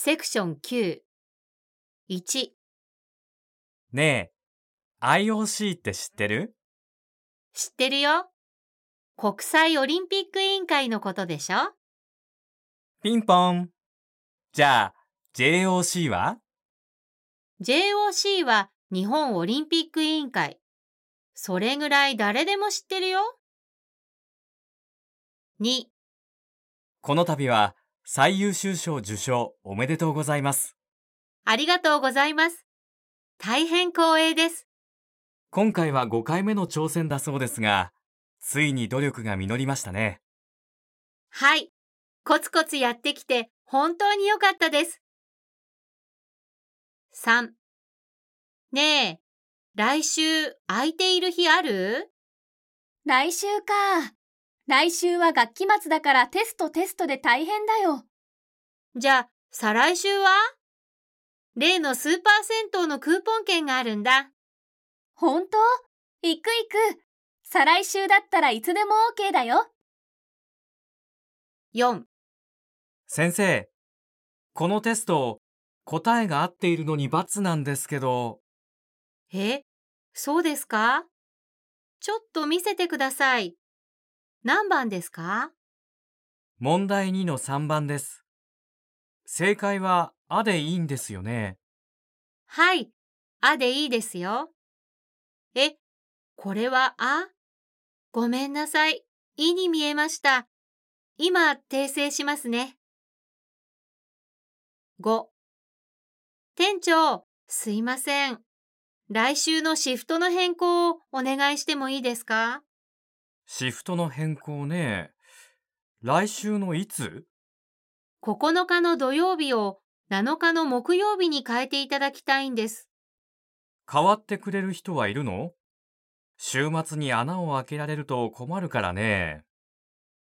セクション9。1、ねえ、IOC って知ってる？知ってるよ。国際オリンピック委員会のことでしょ？ピンポン。じゃあ、JOC は ?JOC は日本オリンピック委員会。それぐらい誰でも知ってるよ。2、この度は最優秀賞受賞おめでとうございます。ありがとうございます。大変光栄です。今回は5回目の挑戦だそうですが、ついに努力が実りましたね。はい。コツコツやってきて本当に良かったです。3ねえ、来週空いている日ある？来週か。来週は学期末だからテストテストで大変だよ。じゃあ、再来週は？例のスーパー銭湯のクーポン券があるんだ。ほんと行く行く。再来週だったらいつでも OK だよ。4先生、このテスト、答えが合っているのに×なんですけど、え、そうですか？ちょっと見せてください。何番ですか？問題2の3番です。正解は「あ」でいいんですよね。はい。あでいいですよ。え、これはあ？ごめんなさい。いに見えました。今、訂正しますね。5店長、すいません。来週のシフトの変更をお願いしてもいいですか？シフトの変更ね。来週のいつ ?9 日の土曜日を7日の木曜日に変えていただきたいんです。変わってくれる人はいるの？週末に穴を開けられると困るからね。